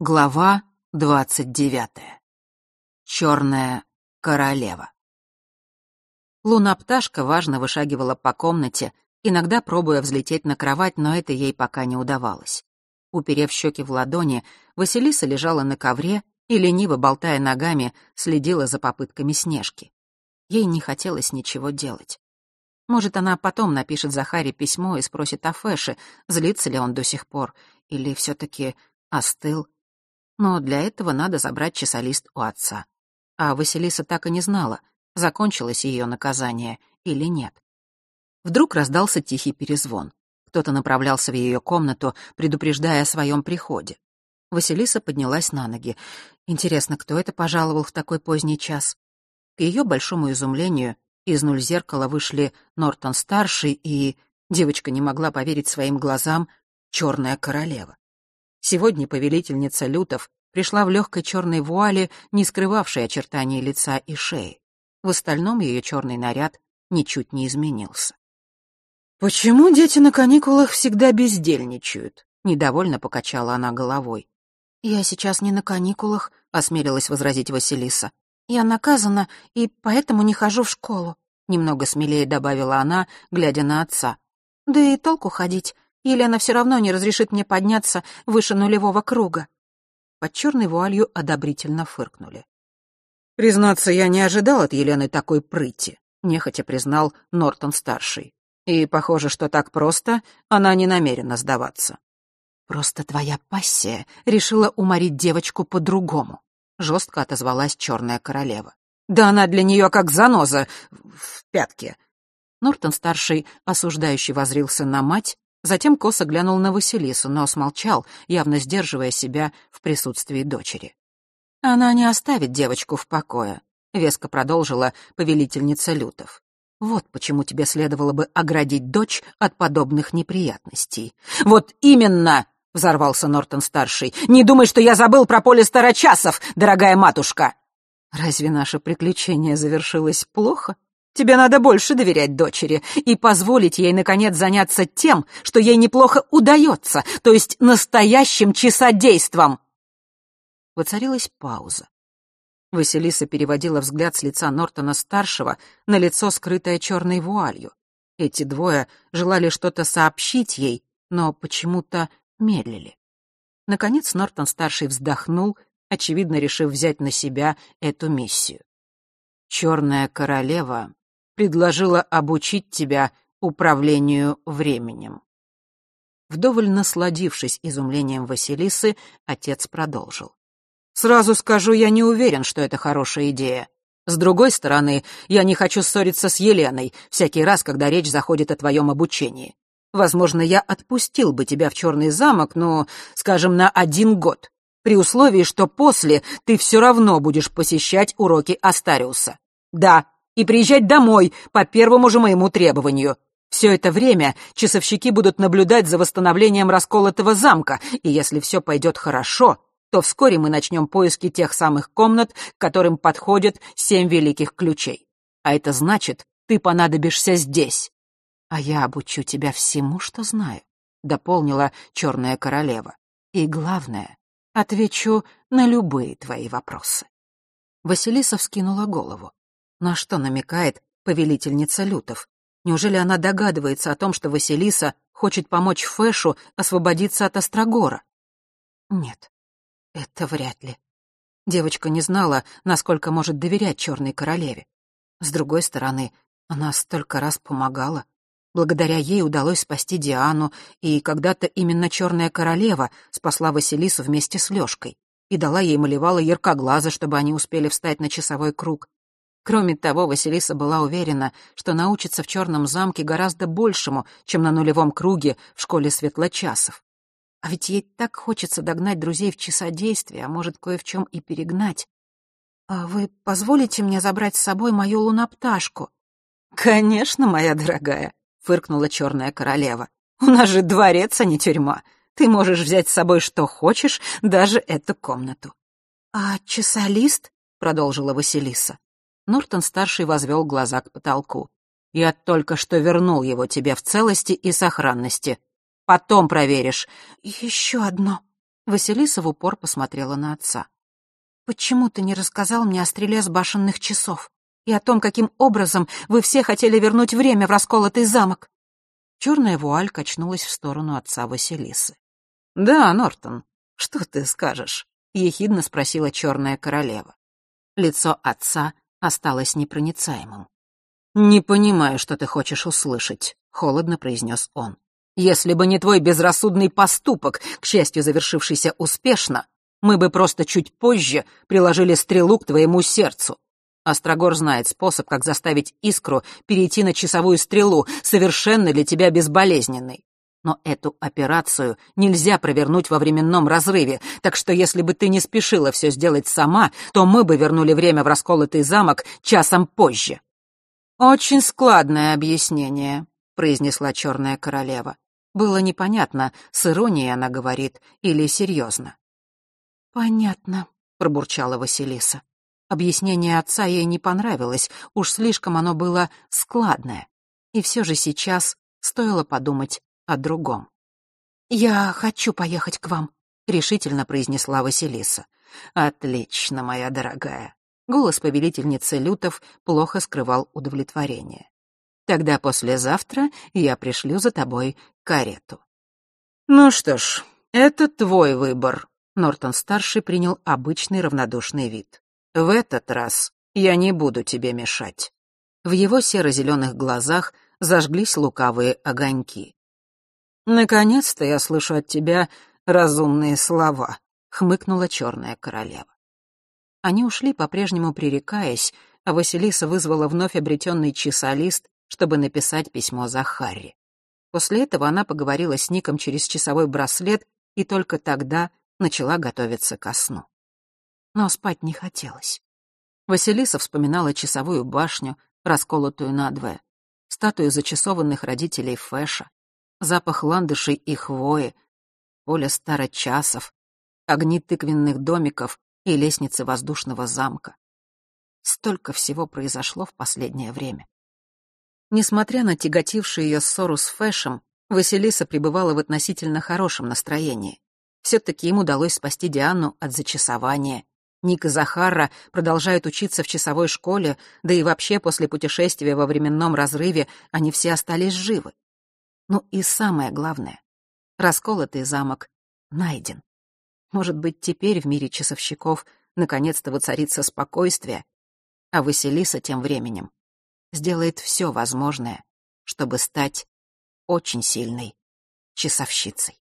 Глава двадцать девятая. Черная королева. Луна-пташка важно вышагивала по комнате, иногда пробуя взлететь на кровать, но это ей пока не удавалось. Уперев щеки в ладони, Василиса лежала на ковре и, лениво болтая ногами, следила за попытками Снежки. Ей не хотелось ничего делать. Может, она потом напишет Захаре письмо и спросит о Фэше, злится ли он до сих пор, или все таки остыл но для этого надо забрать часолист у отца. А Василиса так и не знала, закончилось ее наказание или нет. Вдруг раздался тихий перезвон. Кто-то направлялся в ее комнату, предупреждая о своем приходе. Василиса поднялась на ноги. Интересно, кто это пожаловал в такой поздний час? К ее большому изумлению из нуль зеркала вышли Нортон-старший и... Девочка не могла поверить своим глазам. Черная королева. Сегодня повелительница лютов пришла в легкой черной вуале, не скрывавшей очертания лица и шеи. В остальном ее черный наряд ничуть не изменился. «Почему дети на каникулах всегда бездельничают?» — недовольно покачала она головой. «Я сейчас не на каникулах», — осмелилась возразить Василиса. «Я наказана, и поэтому не хожу в школу», — немного смелее добавила она, глядя на отца. «Да и толку ходить. Елена все равно не разрешит мне подняться выше нулевого круга». Под черной вуалью одобрительно фыркнули. «Признаться, я не ожидал от Елены такой прыти», — нехотя признал Нортон-старший. «И похоже, что так просто она не намерена сдаваться». «Просто твоя пассия решила уморить девочку по-другому», — жестко отозвалась черная королева. «Да она для нее как заноза в пятке». Нортон-старший осуждающий возрился на мать, Затем косо глянул на Василису, но смолчал, явно сдерживая себя в присутствии дочери. «Она не оставит девочку в покое», — веско продолжила повелительница Лютов. «Вот почему тебе следовало бы оградить дочь от подобных неприятностей». «Вот именно!» — взорвался Нортон-старший. «Не думай, что я забыл про поле старочасов, дорогая матушка!» «Разве наше приключение завершилось плохо?» Тебе надо больше доверять дочери и позволить ей, наконец, заняться тем, что ей неплохо удается, то есть настоящим часодейством. Воцарилась пауза. Василиса переводила взгляд с лица Нортона-старшего на лицо, скрытое черной вуалью. Эти двое желали что-то сообщить ей, но почему-то медлили. Наконец Нортон-старший вздохнул, очевидно, решив взять на себя эту миссию. «Черная королева предложила обучить тебя управлению временем». Вдоволь насладившись изумлением Василисы, отец продолжил. «Сразу скажу, я не уверен, что это хорошая идея. С другой стороны, я не хочу ссориться с Еленой всякий раз, когда речь заходит о твоем обучении. Возможно, я отпустил бы тебя в Черный замок, ну, скажем, на один год, при условии, что после ты все равно будешь посещать уроки Астариуса. Да, и приезжать домой по первому же моему требованию. Все это время часовщики будут наблюдать за восстановлением расколотого замка, и если все пойдет хорошо, то вскоре мы начнем поиски тех самых комнат, которым подходят семь великих ключей. А это значит, ты понадобишься здесь. А я обучу тебя всему, что знаю, — дополнила черная королева. И главное, отвечу на любые твои вопросы. Василиса вскинула голову. На что намекает повелительница лютов? Неужели она догадывается о том, что Василиса хочет помочь Фэшу освободиться от Острогора? Нет, это вряд ли. Девочка не знала, насколько может доверять Черной Королеве. С другой стороны, она столько раз помогала. Благодаря ей удалось спасти Диану, и когда-то именно Черная Королева спасла Василису вместе с Лёшкой и дала ей малевала яркоглаза, чтобы они успели встать на часовой круг. Кроме того, Василиса была уверена, что научится в черном замке гораздо большему, чем на нулевом круге в школе светлочасов. А ведь ей так хочется догнать друзей в часодействии, а может, кое в чем и перегнать. «А вы позволите мне забрать с собой мою лунопташку?» «Конечно, моя дорогая», — фыркнула черная королева. «У нас же дворец, а не тюрьма. Ты можешь взять с собой что хочешь, даже эту комнату». «А часолист?» — продолжила Василиса. Нортон-старший возвел глаза к потолку. «Я только что вернул его тебе в целости и сохранности. Потом проверишь». «Еще одно». Василиса в упор посмотрела на отца. «Почему ты не рассказал мне о стреле с башенных часов и о том, каким образом вы все хотели вернуть время в расколотый замок?» Черная вуаль качнулась в сторону отца Василисы. «Да, Нортон, что ты скажешь?» — ехидно спросила черная королева. Лицо отца осталось непроницаемым. «Не понимаю, что ты хочешь услышать», — холодно произнес он. «Если бы не твой безрассудный поступок, к счастью, завершившийся успешно, мы бы просто чуть позже приложили стрелу к твоему сердцу. Острогор знает способ, как заставить искру перейти на часовую стрелу, совершенно для тебя безболезненной. Но эту операцию нельзя провернуть во временном разрыве, так что если бы ты не спешила все сделать сама, то мы бы вернули время в расколотый замок часом позже». «Очень складное объяснение», — произнесла черная королева. Было непонятно, с иронией она говорит или серьезно. «Понятно», — пробурчала Василиса. Объяснение отца ей не понравилось, уж слишком оно было складное. И все же сейчас стоило подумать о другом. «Я хочу поехать к вам», — решительно произнесла Василиса. «Отлично, моя дорогая». Голос повелительницы Лютов плохо скрывал удовлетворение. «Тогда послезавтра я пришлю за тобой карету». «Ну что ж, это твой выбор», — Нортон-старший принял обычный равнодушный вид. «В этот раз я не буду тебе мешать». В его серо-зеленых глазах зажглись лукавые огоньки. «Наконец-то я слышу от тебя разумные слова», — хмыкнула черная королева. Они ушли, по-прежнему пререкаясь, а Василиса вызвала вновь обретенный часолист, чтобы написать письмо Захаре. После этого она поговорила с Ником через часовой браслет и только тогда начала готовиться ко сну. Но спать не хотелось. Василиса вспоминала часовую башню, расколотую надвое, статую зачасованных родителей Фэша, запах ландышей и хвои, поле старочасов, огни тыквенных домиков и лестницы воздушного замка. Столько всего произошло в последнее время. Несмотря на тяготившую ее ссору с Фэшем, Василиса пребывала в относительно хорошем настроении. Все-таки им удалось спасти Диану от зачасования. Ник и Захара продолжают учиться в часовой школе, да и вообще после путешествия во временном разрыве они все остались живы. Ну и самое главное, расколотый замок найден. Может быть, теперь в мире часовщиков наконец-то воцарится спокойствие, а Василиса тем временем сделает все возможное, чтобы стать очень сильной часовщицей.